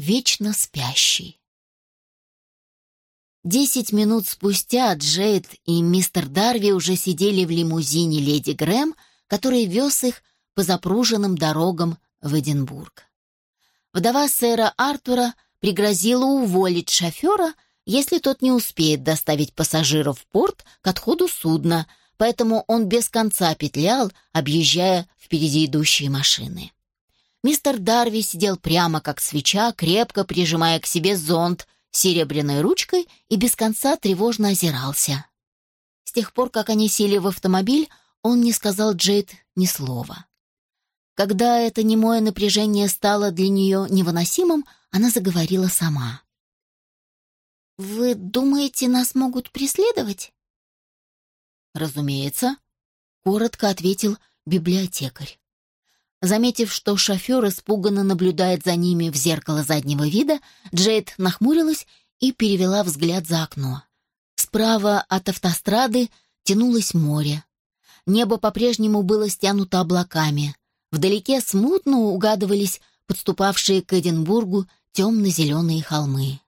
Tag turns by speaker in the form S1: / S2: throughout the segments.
S1: вечно спящий. Десять минут спустя Джейд и мистер Дарви уже сидели в лимузине леди Грэм, который вез их по запруженным дорогам в Эдинбург. Вдова сэра Артура пригрозила уволить шофера, если тот не успеет доставить пассажиров в порт к отходу судна, поэтому он без конца петлял, объезжая впереди идущие машины. Мистер Дарви сидел прямо как свеча, крепко прижимая к себе зонт серебряной ручкой и без конца тревожно озирался. С тех пор, как они сели в автомобиль, он не сказал Джейд ни слова. Когда это немое напряжение стало для нее невыносимым, она заговорила сама. «Вы думаете, нас могут преследовать?»
S2: «Разумеется», — коротко ответил библиотекарь. Заметив, что шофер испуганно наблюдает за ними в зеркало заднего вида, Джейд нахмурилась и перевела взгляд за окно. Справа от автострады тянулось море. Небо по-прежнему было стянуто облаками. Вдалеке смутно угадывались подступавшие к Эдинбургу темно-зеленые холмы.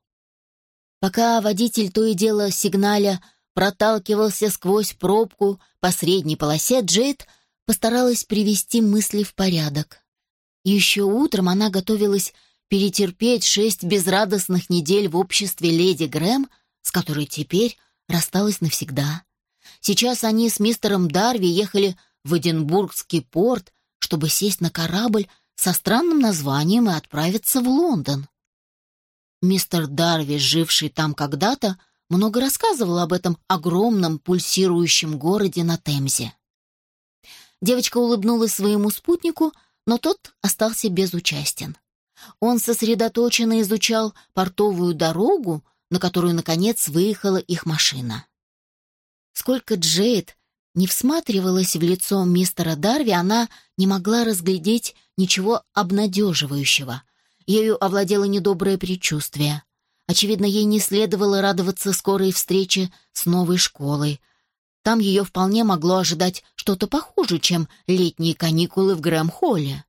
S2: Пока водитель то и дело сигналя проталкивался сквозь пробку по средней полосе, Джейд — постаралась привести мысли в порядок. Еще утром она готовилась перетерпеть шесть безрадостных недель в обществе леди Грэм, с которой теперь рассталась навсегда. Сейчас они с мистером Дарви ехали в Эдинбургский порт, чтобы сесть на корабль со странным названием и отправиться в Лондон. Мистер Дарви, живший там когда-то, много рассказывал об этом огромном пульсирующем городе на Темзе. Девочка улыбнулась своему спутнику, но тот остался безучастен. Он сосредоточенно изучал портовую дорогу, на которую, наконец, выехала их машина. Сколько Джейд не всматривалась в лицо мистера Дарви, она не могла разглядеть ничего обнадеживающего. Ею овладело недоброе предчувствие. Очевидно, ей не следовало радоваться скорой встрече с новой школой — там ее вполне могло ожидать что-то похуже, чем летние каникулы в Грэм-Холле.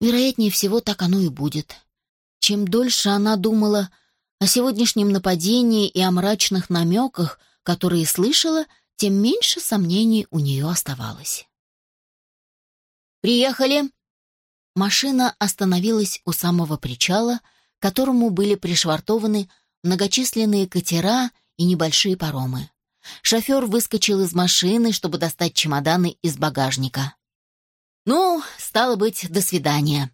S2: Вероятнее всего, так оно и будет. Чем дольше она думала о сегодняшнем нападении и о мрачных намеках, которые слышала, тем меньше сомнений у нее оставалось. «Приехали!» Машина остановилась у самого причала, к которому были пришвартованы многочисленные катера и небольшие паромы. Шофер выскочил из машины, чтобы достать чемоданы из багажника. «Ну, стало быть, до свидания».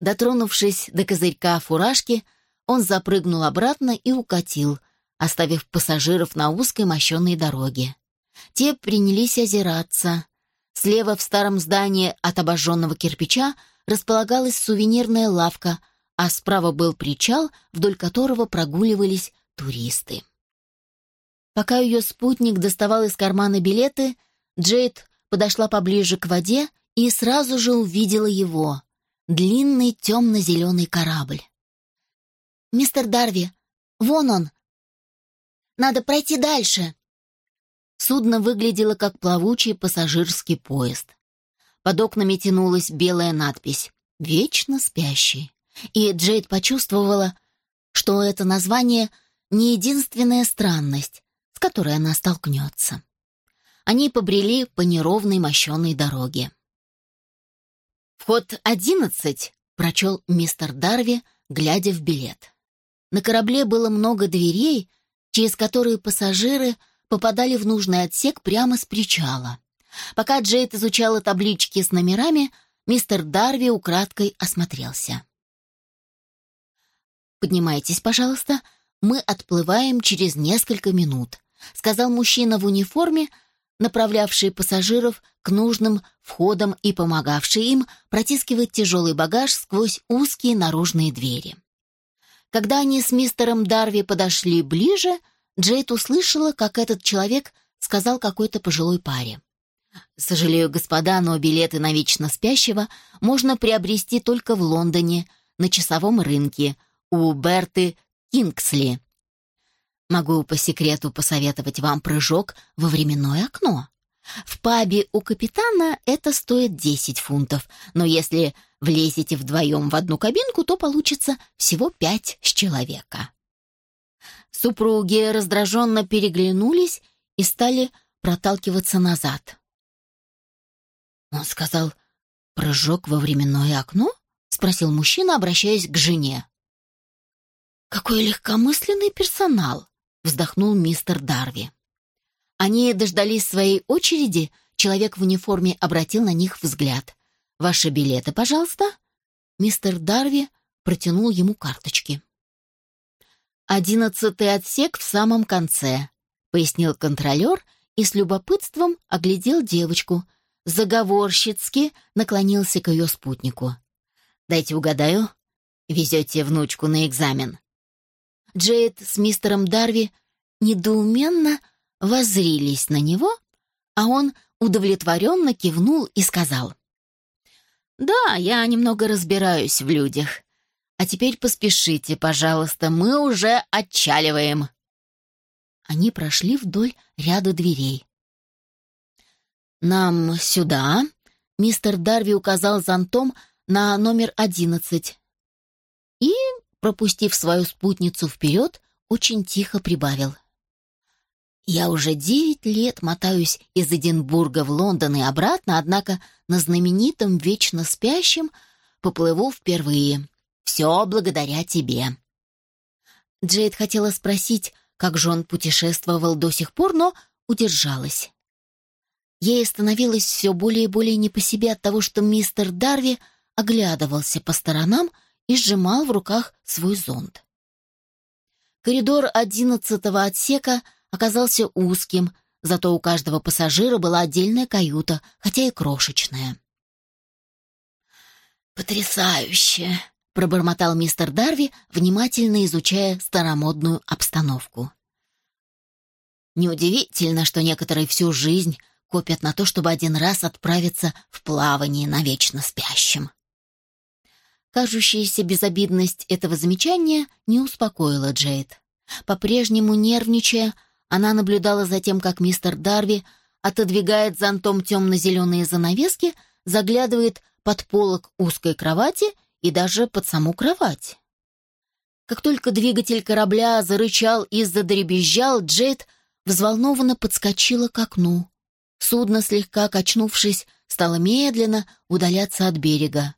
S2: Дотронувшись до козырька фуражки, он запрыгнул обратно и укатил, оставив пассажиров на узкой мощенной дороге. Те принялись озираться. Слева в старом здании от обожженного кирпича располагалась сувенирная лавка, а справа был причал, вдоль которого прогуливались туристы. Пока ее спутник доставал из кармана билеты, Джейд подошла поближе к воде и сразу же увидела его. Длинный темно-зеленый корабль. «Мистер Дарви, вон он! Надо пройти дальше!» Судно выглядело как плавучий пассажирский поезд. Под окнами тянулась белая надпись «Вечно спящий». И Джейд почувствовала, что это название не единственная странность, которой она столкнется. Они побрели по неровной мощенной дороге. «Вход одиннадцать», — прочел мистер Дарви, глядя в билет. На корабле было много дверей, через которые пассажиры попадали в нужный отсек прямо с причала. Пока Джейд изучала таблички с номерами, мистер Дарви украдкой осмотрелся. «Поднимайтесь, пожалуйста, мы отплываем через несколько минут», — сказал мужчина в униформе, направлявший пассажиров к нужным входам и помогавший им протискивать тяжелый багаж сквозь узкие наружные двери. Когда они с мистером Дарви подошли ближе, Джейд услышала, как этот человек сказал какой-то пожилой паре. «Сожалею, господа, но билеты на вечно спящего можно приобрести только в Лондоне, на часовом рынке, у Берты Кингсли. Могу по секрету посоветовать вам прыжок во временное окно.
S1: В пабе у капитана это стоит 10 фунтов, но если влезете вдвоем в одну кабинку, то получится всего пять с человека. Супруги раздраженно переглянулись и стали проталкиваться назад. Он сказал «прыжок во временное окно?» — спросил мужчина, обращаясь к жене. «Какой легкомысленный персонал!» — вздохнул мистер Дарви. Они дождались своей очереди, человек в униформе обратил на них взгляд. «Ваши билеты, пожалуйста?» Мистер Дарви протянул ему карточки. «Одиннадцатый отсек в самом конце», — пояснил контролер и с любопытством оглядел девочку. Заговорщицки наклонился к ее спутнику. «Дайте угадаю. Везете внучку на экзамен». Джейд с мистером Дарви недоуменно воззрились на него, а он удовлетворенно кивнул и сказал. «Да, я немного разбираюсь в людях. А теперь поспешите, пожалуйста, мы уже отчаливаем». Они прошли вдоль ряда дверей. «Нам сюда», — мистер Дарви указал зонтом на номер одиннадцать. И, пропустив свою спутницу вперед, очень тихо прибавил. Я уже девять лет мотаюсь из Эдинбурга в Лондон и обратно, однако на знаменитом «Вечно спящем» поплыву впервые. Все благодаря тебе». Джейд хотела спросить, как же он путешествовал до сих пор, но удержалась. Ей становилось все более и более не по себе от того, что мистер Дарви оглядывался по сторонам и сжимал в руках свой зонт. Коридор одиннадцатого отсека — оказался узким, зато у каждого пассажира была отдельная каюта, хотя и крошечная. «Потрясающе!» — пробормотал мистер Дарви, внимательно изучая старомодную обстановку. Неудивительно, что некоторые всю жизнь копят на то, чтобы один раз отправиться в плавание на вечно спящем. Кажущаяся безобидность этого замечания не успокоила Джейд. По-прежнему нервничая, она наблюдала за тем, как мистер Дарви отодвигает зонтом темно-зеленые занавески, заглядывает под полок узкой кровати и даже под саму кровать. Как только двигатель корабля зарычал и задребезжал, Джейд взволнованно подскочила к окну. Судно, слегка качнувшись, стало медленно удаляться от берега.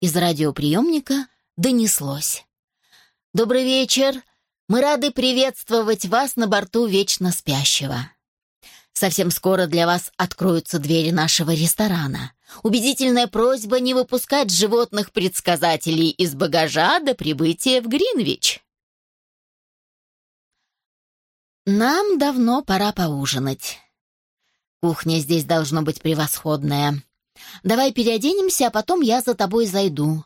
S1: Из радиоприемника донеслось. «Добрый вечер! Мы рады приветствовать вас на борту Вечно Спящего. Совсем скоро для вас откроются двери нашего ресторана. Убедительная просьба не выпускать животных-предсказателей из багажа до прибытия в Гринвич. Нам давно пора поужинать. Кухня здесь должно быть превосходная. Давай переоденемся, а потом я за тобой зайду.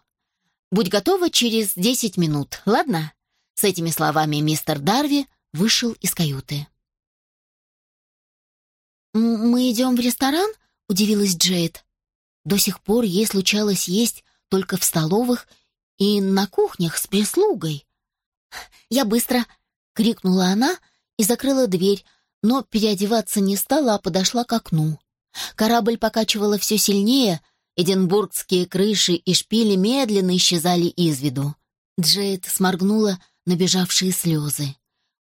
S1: Будь готова через десять минут, ладно? С этими словами мистер Дарви вышел из каюты. «Мы идем в ресторан?» — удивилась Джейд. До сих пор ей случалось есть только в столовых и на кухнях с прислугой. «Я быстро!» — крикнула она и закрыла дверь, но переодеваться не стала, а подошла к окну. Корабль покачивало все сильнее, эдинбургские крыши и шпили медленно исчезали из виду. Джейд сморгнула набежавшие слезы.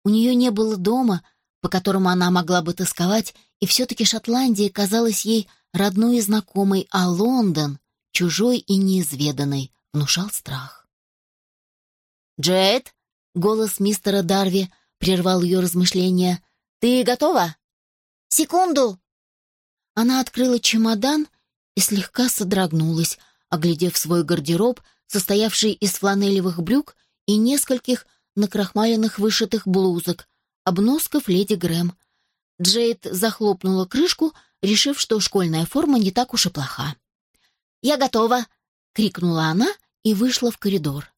S1: У нее не было дома, по которому она могла бы тосковать, и все-таки Шотландия казалась ей родной и знакомой, а Лондон, чужой и неизведанной, внушал страх. «Джет!» — голос мистера Дарви прервал ее размышления. «Ты готова?» «Секунду!» Она открыла чемодан и слегка содрогнулась, оглядев свой гардероб, состоявший из фланелевых брюк и нескольких накрахмаленных вышитых блузок, обносков леди Грэм. Джейд захлопнула крышку, решив, что школьная форма не так уж и плоха. «Я готова!» — крикнула она и вышла в коридор.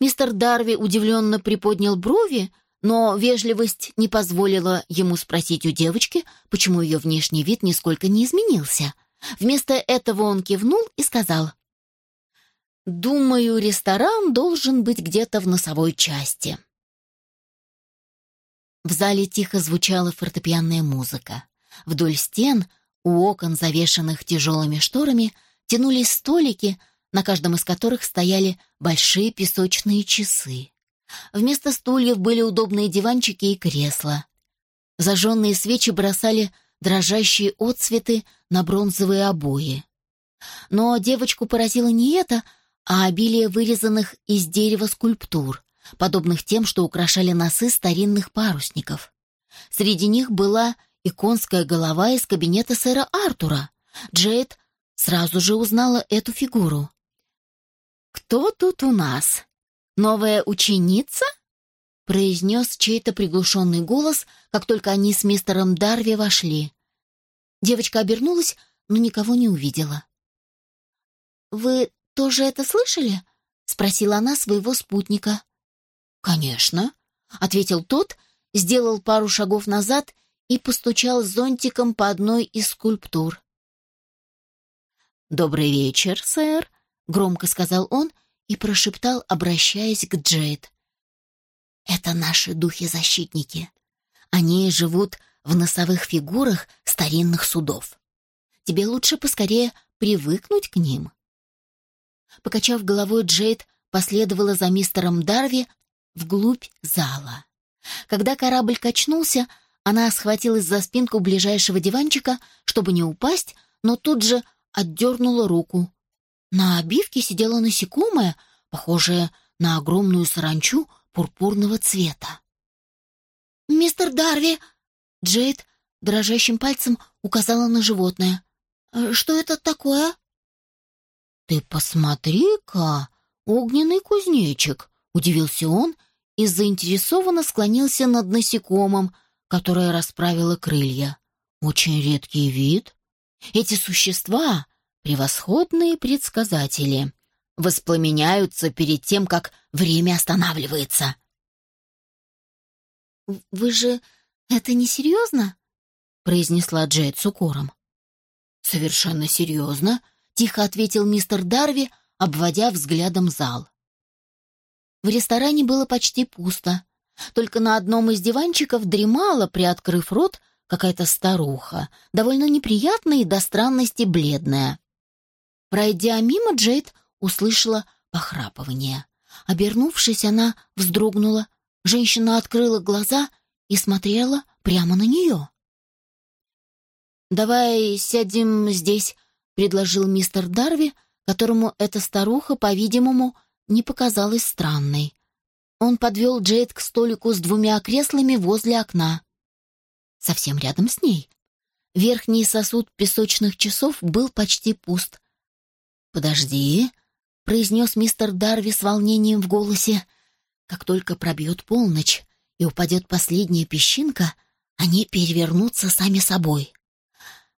S1: Мистер Дарви удивленно приподнял брови, но вежливость не позволила ему спросить у девочки, почему ее внешний вид нисколько не изменился. Вместо этого он кивнул и сказал, Думаю, ресторан должен быть где-то в носовой части. В зале тихо звучала фортепианная музыка. Вдоль стен У окон, завешанных тяжелыми шторами, тянулись столики, на каждом из которых стояли большие песочные часы. Вместо стульев были удобные диванчики и кресла. Зажженные свечи бросали дрожащие отцветы на бронзовые обои. Но девочку поразило не это, а обилие вырезанных из дерева скульптур, подобных тем, что украшали носы старинных парусников. Среди них была и конская голова из кабинета сэра Артура. Джейд сразу же узнала эту фигуру. «Кто тут у нас? Новая ученица?» произнес чей-то приглушенный голос, как только они с мистером Дарви вошли. Девочка обернулась, но никого не увидела. «Вы тоже это слышали?» — спросила она своего спутника. «Конечно», — ответил тот, сделал пару шагов назад и постучал зонтиком по одной из скульптур. «Добрый вечер, сэр», — громко сказал он и прошептал, обращаясь к Джейд. «Это наши духи-защитники. Они живут в носовых фигурах старинных судов. Тебе лучше поскорее привыкнуть к ним». Покачав головой, Джейд последовала за мистером Дарви вглубь зала. Когда корабль качнулся, она схватилась за спинку ближайшего диванчика, чтобы не упасть, но тут же отдернула руку. На обивке сидела насекомое, похожее на огромную саранчу пурпурного цвета. «Мистер Дарви!» Джейд дрожащим пальцем указала на животное. «Э, «Что это такое?» «Ты посмотри-ка, огненный кузнечик!» — удивился он и заинтересованно склонился над насекомым, которое расправило крылья. Очень редкий вид. Эти существа — превосходные предсказатели. Воспламеняются перед тем, как время останавливается. «Вы же это не серьезно?» — произнесла Джейд с укором. «Совершенно серьезно», — тихо ответил мистер Дарви, обводя взглядом зал. В ресторане было почти пусто. Только на одном из диванчиков дремала, приоткрыв рот, какая-то старуха, довольно неприятная и до странности бледная. Пройдя мимо, Джейд услышала похрапывание. Обернувшись, она вздрогнула. Женщина открыла глаза и смотрела прямо на нее. «Давай сядем здесь», — предложил мистер Дарви, которому эта старуха, по-видимому, не показалась странной. Он подвел Джейд к столику с двумя креслами возле окна. Совсем рядом с ней. Верхний сосуд песочных часов был почти пуст. «Подожди», — произнес мистер Дарви с волнением в голосе. «Как только пробьет полночь и упадет последняя песчинка, они перевернутся сами собой.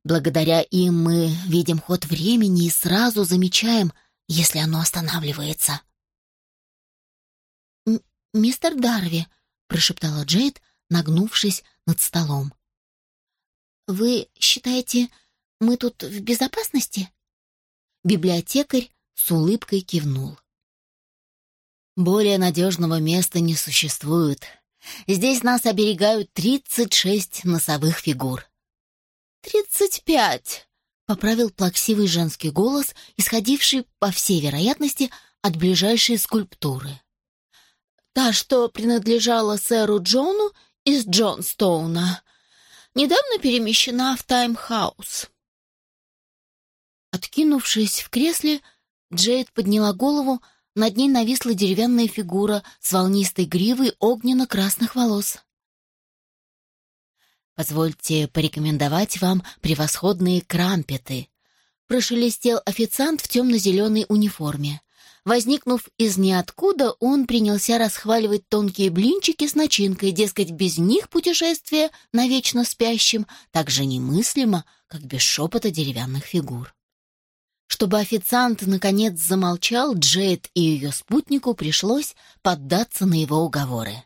S1: Благодаря им мы видим ход времени и сразу замечаем, если оно останавливается». «Мистер Дарви», — прошептала Джейд, нагнувшись над столом. «Вы считаете, мы тут в безопасности?» Библиотекарь с улыбкой кивнул. «Более надежного места не существует. Здесь нас оберегают тридцать шесть носовых фигур». «Тридцать пять», — поправил плаксивый женский голос, исходивший, по всей вероятности, от ближайшей скульптуры. Та, что принадлежала сэру Джону из Джонстоуна, недавно перемещена в Таймхаус. Откинувшись в кресле, Джейд подняла голову, над ней нависла деревянная фигура с волнистой гривой огненно-красных волос. «Позвольте порекомендовать вам превосходные крампеты», — прошелестел официант в темно-зеленой униформе. Возникнув из ниоткуда, он принялся расхваливать тонкие блинчики с начинкой, дескать, без них путешествие навечно спящим так же немыслимо, как без шепота деревянных фигур. Чтобы официант наконец замолчал, Джейд и ее спутнику пришлось поддаться на его уговоры.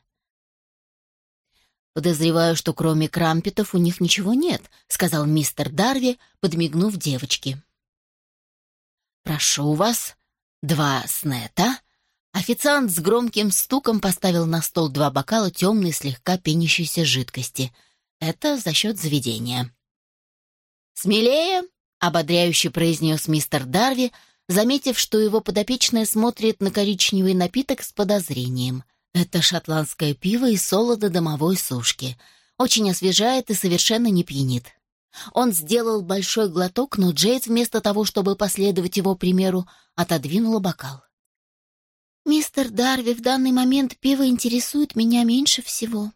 S1: «Подозреваю, что кроме крампетов у них ничего нет», — сказал мистер Дарви, подмигнув девочке. «Прошу вас, Два снета. Официант с громким стуком поставил на стол два бокала темной, слегка пенящейся жидкости. Это за счет заведения. «Смелее!» — ободряюще произнес мистер Дарви, заметив, что его подопечная смотрит на коричневый напиток с подозрением. Это шотландское пиво из солода домовой сушки. Очень освежает и совершенно не пьянит. Он сделал большой глоток, но Джейд вместо того, чтобы последовать его примеру, отодвинула бокал.
S2: «Мистер Дарви, в данный момент пиво интересует меня меньше всего»,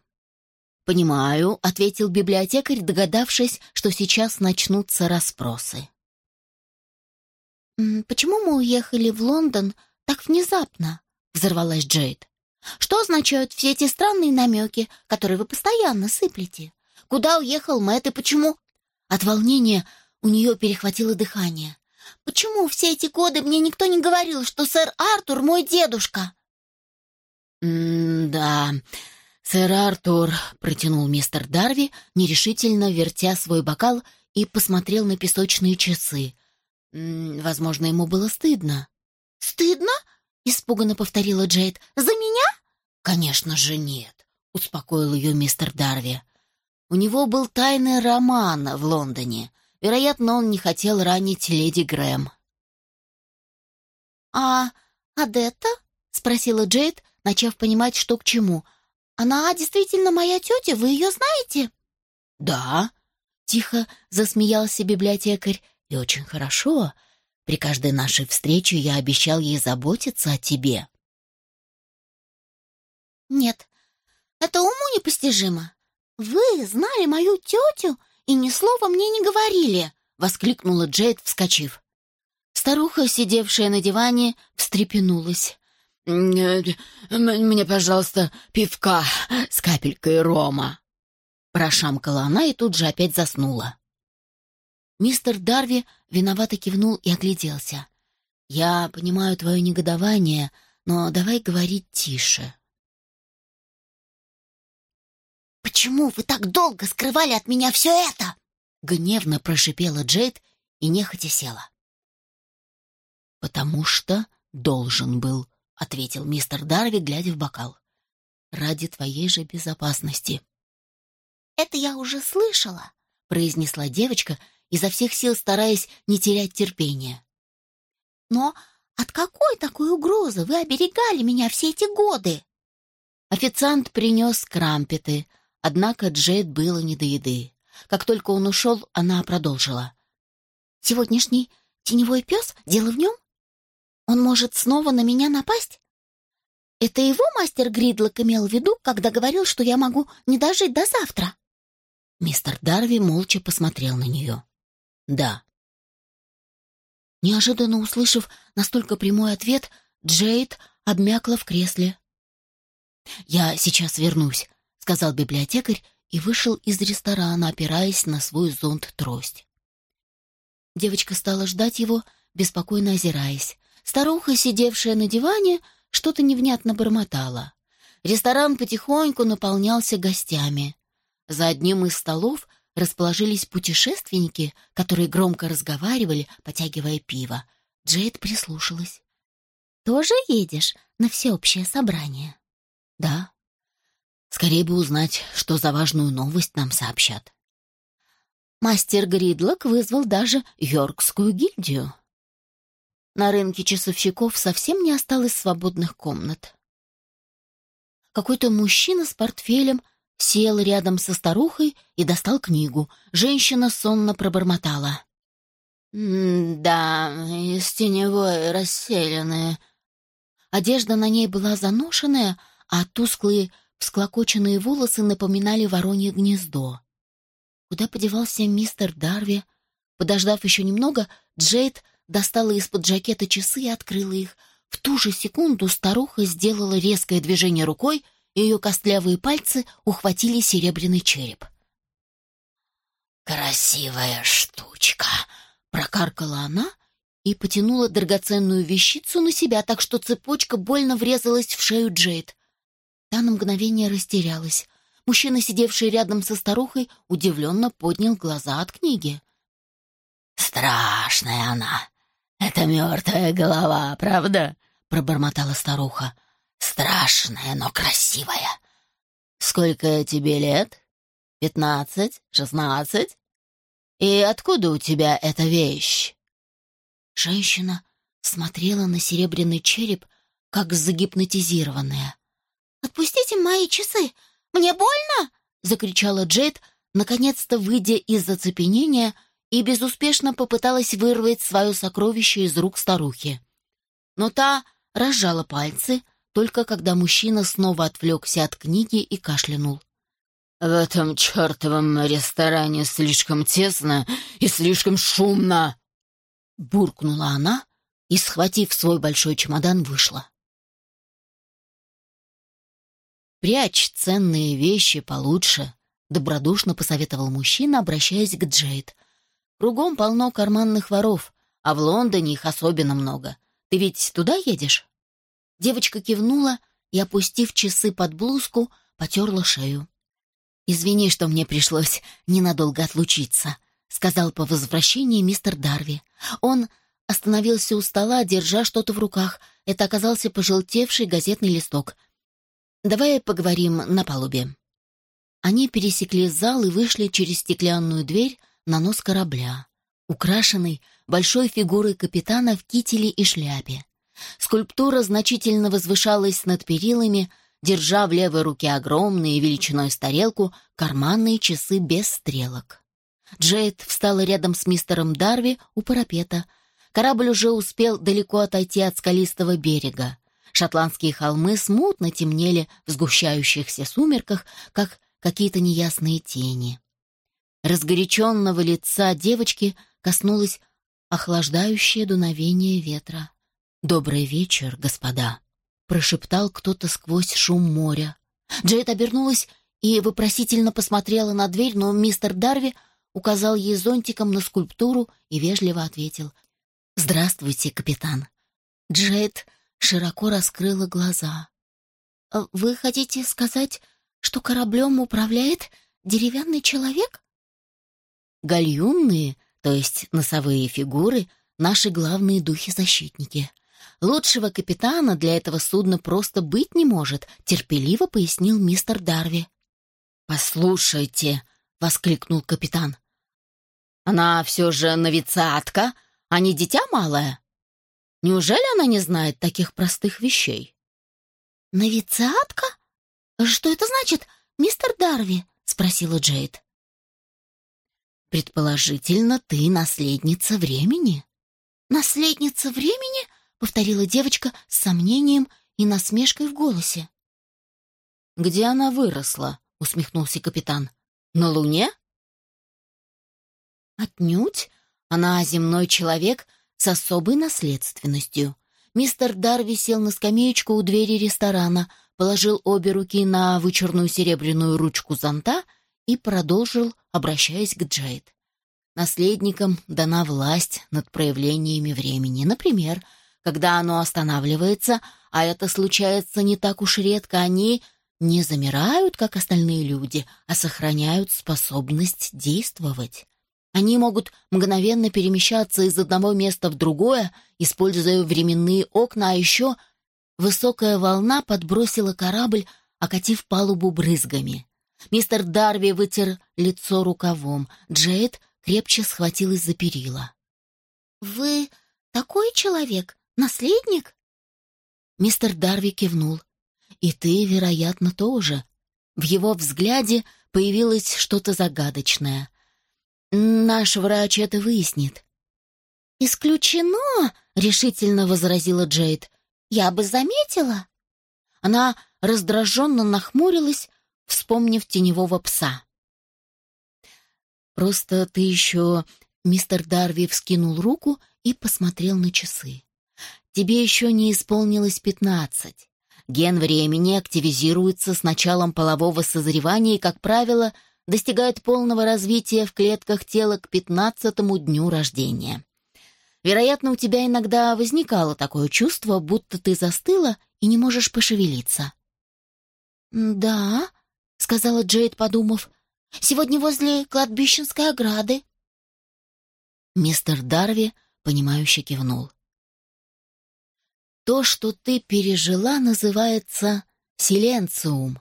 S1: «Понимаю», — ответил библиотекарь, догадавшись, что сейчас начнутся расспросы.
S2: «Почему мы уехали в Лондон так внезапно?» — взорвалась Джейд. «Что означают все эти странные намеки, которые вы постоянно сыплете? Куда уехал Мэтт и почему...» От волнения у нее перехватило дыхание. «Почему все эти годы мне никто не говорил, что сэр Артур мой дедушка?»
S1: «М-да...» «Сэр Артур», — протянул мистер Дарви, нерешительно вертя свой бокал и посмотрел на песочные часы. Возможно, ему было стыдно.
S2: «Стыдно?» — испуганно повторила Джейд. «За меня?»
S1: «Конечно же нет», — успокоил ее мистер Дарви. «У него был тайный роман в Лондоне. Вероятно, он не хотел ранить леди Грэм».
S2: «А Адетта?» — спросила Джейд, начав понимать, что к чему — она действительно моя тетя, вы ее знаете?»
S1: «Да», — тихо засмеялся библиотекарь, — «и очень хорошо. При каждой нашей встрече я обещал ей заботиться о тебе».
S2: «Нет, это уму непостижимо. Вы знали мою тетю и ни слова мне не говорили», — воскликнула Джейд, вскочив. Старуха, сидевшая на диване, встрепенулась.
S1: «Мне, пожалуйста, пивка с капелькой рома». Прошамкала она и тут же опять заснула.
S2: Мистер Дарви виновато кивнул и огляделся.
S1: «Я понимаю твое негодование, но давай говорить тише».
S2: «Почему вы так долго скрывали от меня все это?» Гневно прошипела Джейд и нехотя села.
S1: «Потому что должен был», — ответил мистер Дарви, глядя в бокал. «Ради твоей же безопасности».
S2: «Это я уже слышала», — произнесла девочка, изо всех сил стараясь не терять терпения. «Но от какой такой угрозы вы оберегали меня все эти годы?»
S1: Официант принес крампеты, однако Джейд было не до еды. Как только он ушел, она продолжила.
S2: «Сегодняшний теневой пес? Дело в нем? Он может снова на меня напасть? Это его мастер Гридлок имел в виду, когда говорил, что я могу не дожить до завтра.
S1: Мистер Дарви молча посмотрел на нее. Да. Неожиданно услышав настолько прямой ответ, Джейд обмякла в кресле. «Я сейчас вернусь», — сказал библиотекарь и вышел из ресторана, опираясь на свой зонт-трость. Девочка стала ждать его, беспокойно озираясь. Старуха, сидевшая на диване, что-то невнятно бормотала. Ресторан потихоньку наполнялся гостями. За одним из столов расположились путешественники, которые громко разговаривали, потягивая пиво. Джейд прислушалась.
S2: «Тоже едешь на всеобщее собрание?»
S1: «Да. Скорее бы узнать, что за важную новость нам сообщат».
S2: Мастер Гридлок вызвал даже Йоркскую гильдию. На рынке часовщиков совсем не осталось свободных комнат. Какой-то мужчина с портфелем сел рядом со старухой и достал книгу. Женщина сонно пробормотала.
S1: «Да, из теневой расселенная».
S2: Одежда на ней была заношенная, а тусклые, всклокоченные волосы напоминали воронье гнездо. Куда подевался мистер Дарви? Подождав еще немного, Джейд достала из-под жакета часы и открыла их. В ту же секунду старуха сделала резкое движение рукой, и ее костлявые пальцы ухватили серебряный череп.
S1: «Красивая штучка!»
S2: — прокаркала она и потянула драгоценную вещицу на себя, так что цепочка больно врезалась в шею Джейд. Та на мгновение растерялась. Мужчина, сидевший рядом со старухой, удивленно поднял глаза от книги.
S1: «Страшная она!» «Это мертвая голова, правда?» — пробормотала старуха. «Страшная, но красивая. Сколько тебе лет? Пятнадцать? Шестнадцать? «И откуда у тебя эта вещь?»
S2: Женщина смотрела на серебряный череп, как загипнотизированная. «Отпустите мои часы! Мне больно!» — закричала Джейд, наконец-то выйдя из зацепенения и безуспешно попыталась вырвать свое сокровище из рук старухи. Но та разжала пальцы, только когда мужчина снова отвлекся от книги и кашлянул.
S1: «В этом чертовом ресторане слишком тесно и слишком шумно!»
S2: Буркнула она и, схватив свой большой чемодан, вышла.
S1: «Прячь ценные вещи получше», — добродушно посоветовал мужчина, обращаясь к Джейд. «Кругом полно карманных воров, а в Лондоне их особенно много. Ты ведь туда едешь?» Девочка кивнула и, опустив часы под блузку, потерла шею. «Извини, что мне пришлось ненадолго отлучиться», — сказал по возвращении мистер Дарви. Он остановился у стола, держа что-то в руках. Это оказался пожелтевший газетный листок. «Давай поговорим на палубе». Они пересекли зал и вышли через стеклянную дверь на нос корабля, украшенный большой фигурой капитана в кителе и шляпе. Скульптура значительно возвышалась над перилами, держа в левой руке огромные величиной с тарелку карманные часы без стрелок. Джейд встала рядом с мистером Дарви у парапета. Корабль уже успел далеко отойти от скалистого берега. Шотландские холмы смутно темнели в сгущающихся сумерках, как какие-то неясные тени. Разгоряченного лица девочки коснулось охлаждающее дуновение ветра. «Добрый вечер, господа», — прошептал кто-то сквозь шум моря. Джейд обернулась и вопросительно посмотрела на дверь, но мистер Дарви указал ей зонтиком на скульптуру и вежливо ответил. «Здравствуйте, капитан». Джейд широко раскрыла глаза. «Э, «Вы хотите сказать, что кораблем управляет деревянный человек?» «Гальюнные, то есть носовые фигуры, наши главные духи-защитники», Лучшего капитана для этого судна просто быть не может, терпеливо пояснил мистер Дарви. Послушайте, воскликнул капитан. Она все же новицатка, а не дитя малое. Неужели она не знает таких простых вещей? Новицатка? Что это значит, мистер Дарви? спросила Джейд. Предположительно, ты наследница времени. Наследница времени? повторила девочка с сомнением и насмешкой в голосе. Где она выросла? усмехнулся капитан. На Луне? Отнюдь, она земной человек с особой наследственностью. Мистер Дарви сел на скамеечку у двери ресторана, положил обе руки на вычурную серебряную ручку зонта и продолжил, обращаясь к Джейд. Наследникам дана власть над проявлениями времени. Например, когда оно останавливается, а это случается не так уж редко, они не замирают, как остальные люди, а сохраняют способность действовать. Они могут мгновенно перемещаться из одного места в другое, используя временные окна, а еще высокая волна подбросила корабль, окатив палубу брызгами. Мистер Дарви вытер лицо рукавом. Джейд крепче схватилась за перила. «Вы такой человек?» Наследник? Мистер Дарви кивнул. И ты, вероятно, тоже. В его взгляде появилось что-то загадочное. Наш врач это выяснит. Исключено, решительно возразила Джейд. Я бы заметила. Она раздраженно нахмурилась, вспомнив теневого пса. Просто ты еще... Мистер Дарви вскинул руку и посмотрел на часы. Тебе еще не исполнилось пятнадцать. Ген времени активизируется с началом полового созревания и, как правило, достигает полного развития в клетках тела к пятнадцатому дню рождения. Вероятно, у тебя иногда возникало такое чувство, будто ты застыла и не можешь пошевелиться. «Да», — сказала Джейд, подумав, — «сегодня возле кладбищенской ограды». Мистер Дарви, понимающе кивнул. То, что ты пережила, называется силенциум.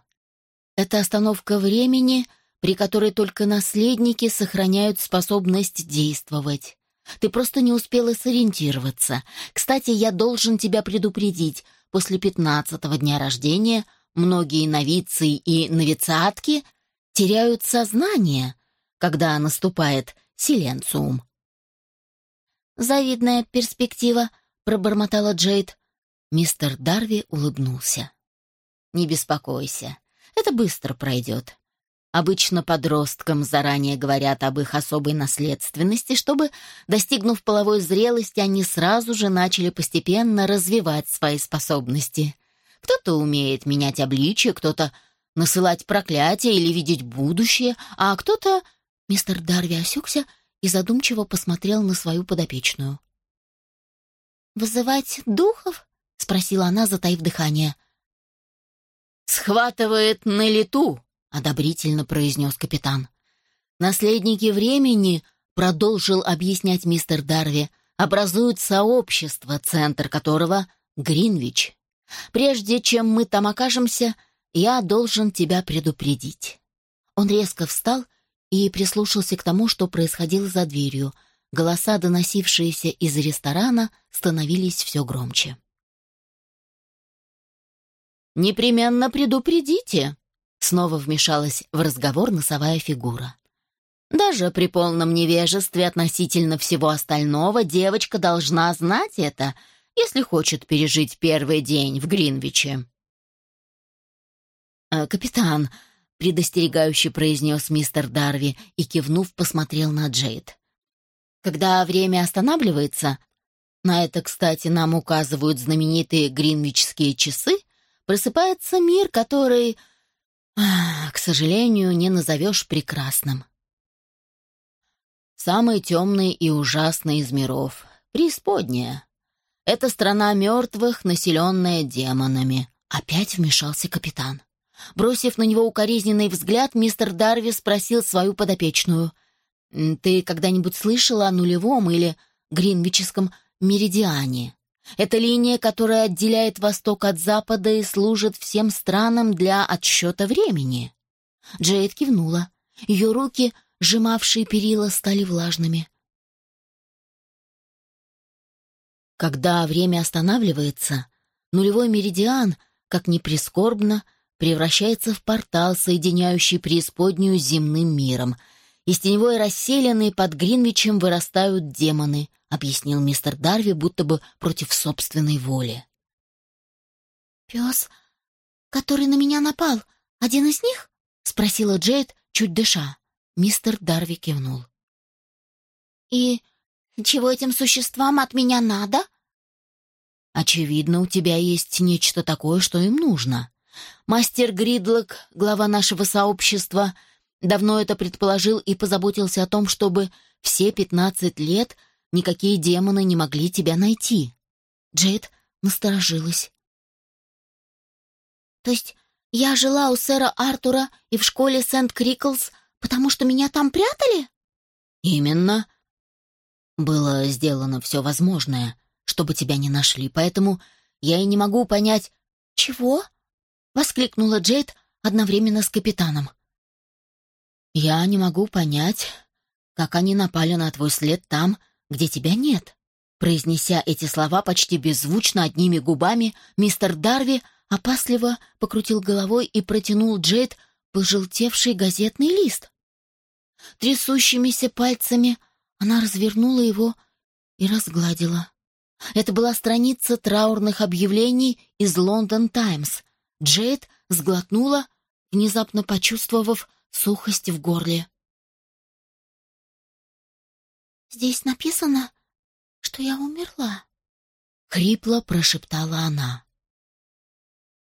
S1: Это остановка времени, при которой только наследники сохраняют способность действовать. Ты просто не успела сориентироваться. Кстати, я должен тебя предупредить. После пятнадцатого дня рождения многие новицы и новицатки теряют сознание, когда наступает силенциум. «Завидная перспектива», — пробормотала Джейд. Мистер Дарви улыбнулся. «Не беспокойся, это быстро пройдет. Обычно подросткам заранее говорят об их особой наследственности, чтобы, достигнув половой зрелости, они сразу же начали постепенно развивать свои способности. Кто-то умеет менять обличие, кто-то насылать проклятия или видеть будущее, а кто-то... Мистер Дарви осекся и задумчиво посмотрел на свою подопечную. «Вызывать духов?» — спросила она, затаив дыхание. «Схватывает на лету», одобрительно произнес капитан. Наследники времени, продолжил объяснять мистер Дарви, образуют сообщество, центр которого Гринвич. Прежде чем мы там окажемся, я должен тебя предупредить. Он резко встал и прислушался к тому, что происходило за дверью. Голоса, доносившиеся из ресторана, становились все громче. «Непременно предупредите», Снова вмешалась в разговор носовая фигура. Даже при полном невежестве относительно всего остального девочка должна знать это, если хочет пережить первый день в Гринвиче. «Э, «Капитан», — предостерегающе произнес мистер Дарви и, кивнув, посмотрел на Джейд. «Когда время останавливается, на это, кстати, нам указывают знаменитые гринвичские часы, просыпается мир, который к сожалению, не назовешь прекрасным. Самый темный и ужасный из миров — преисподняя. Это страна мертвых, населенная демонами. Опять вмешался капитан. Бросив на него укоризненный взгляд, мистер Дарви спросил свою подопечную. «Ты когда-нибудь слышала о нулевом или гринвическом меридиане?» Это линия, которая отделяет Восток от Запада и служит всем странам для отсчета времени. Джейд кивнула. Ее руки, сжимавшие перила, стали влажными. Когда время останавливается, нулевой меридиан, как ни прискорбно, превращается в портал, соединяющий преисподнюю с земным миром. Из теневой расселенной под Гринвичем вырастают демоны — объяснил мистер Дарви, будто бы против собственной воли.
S2: «Пес, который на меня напал, один из них?» — спросила Джейд, чуть дыша. Мистер Дарви кивнул. «И чего этим существам от меня надо?»
S1: «Очевидно, у тебя есть нечто такое, что им нужно. Мастер Гридлок, глава нашего сообщества, давно это предположил и позаботился о том, чтобы все пятнадцать лет — Никакие демоны не могли тебя найти. Джейд насторожилась.
S2: То есть я жила у сэра Артура и в школе Сент-Криклс, потому что меня там прятали?
S1: Именно. Было сделано все возможное, чтобы тебя не нашли, поэтому я и не могу понять...
S2: Чего? Воскликнула Джейд одновременно с капитаном.
S1: Я не могу понять, как они напали на твой след там, где тебя нет». Произнеся эти слова почти беззвучно одними губами, мистер Дарви опасливо покрутил головой и протянул Джейд пожелтевший газетный лист. Трясущимися пальцами она развернула его и разгладила. Это была страница траурных объявлений из «Лондон Таймс». Джейд сглотнула, внезапно почувствовав сухость в горле.
S2: Здесь написано, что я умерла.
S1: Хрипло прошептала она.